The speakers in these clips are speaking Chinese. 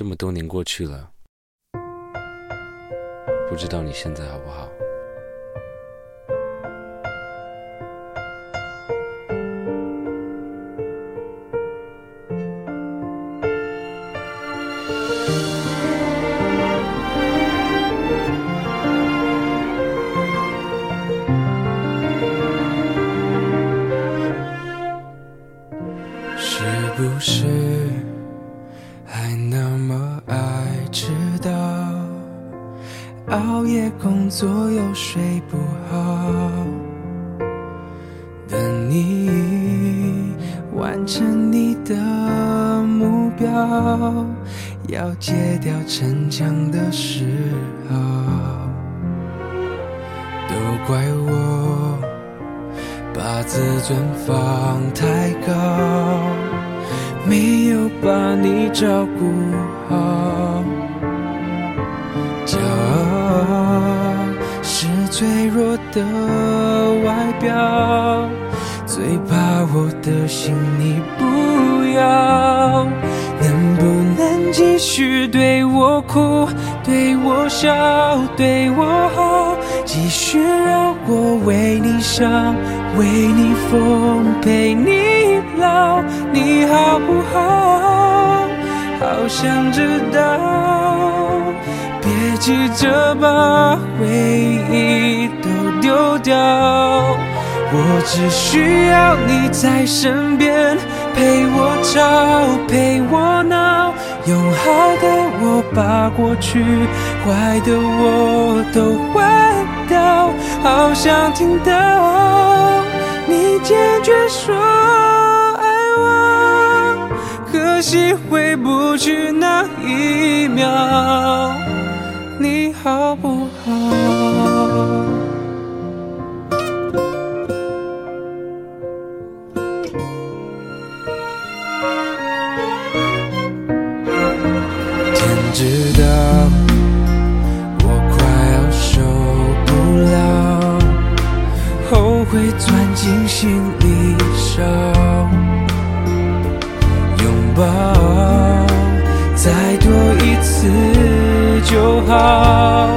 这么多年过去了，不知道你现在好不好？是不是还那么爱迟到？熬夜工作又睡不好，等你完成你的目标，要戒掉逞强的时候，都怪我。把自尊放太高，没有把你照顾好。骄傲是脆弱的外表，最怕我的心你不要。能不能继续对我哭，对我笑，对我好，继续让我为你伤，为你疯，陪你老，你好不好？好想知道，别急着把回忆都丢掉，我只需要你在身边。陪我吵，陪我闹，用好的我把过去坏的我都换掉，好想听到你坚决说爱我，可惜回不去那一秒，你好不好？天知道就好，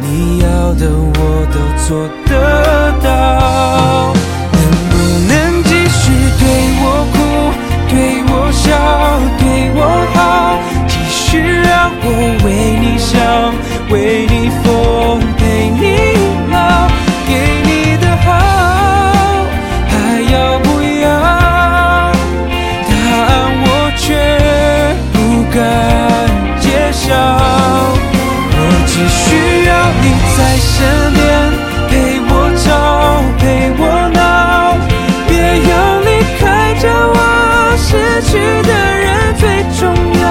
你要的我都做得到，能不能继续对我哭，对我笑，对我好？继续让我为你想，为你失去的人最重要。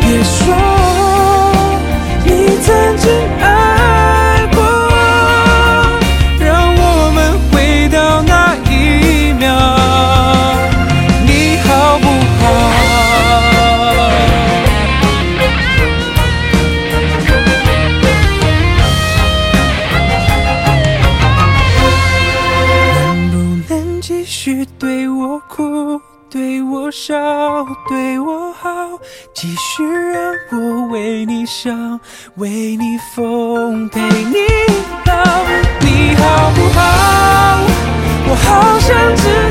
别说你曾经爱过我，让我们回到那一秒，你好不好？能不能继续对我哭，对我笑，对我好？继续让我为你想，为你疯，陪你老，你好不好？我好想知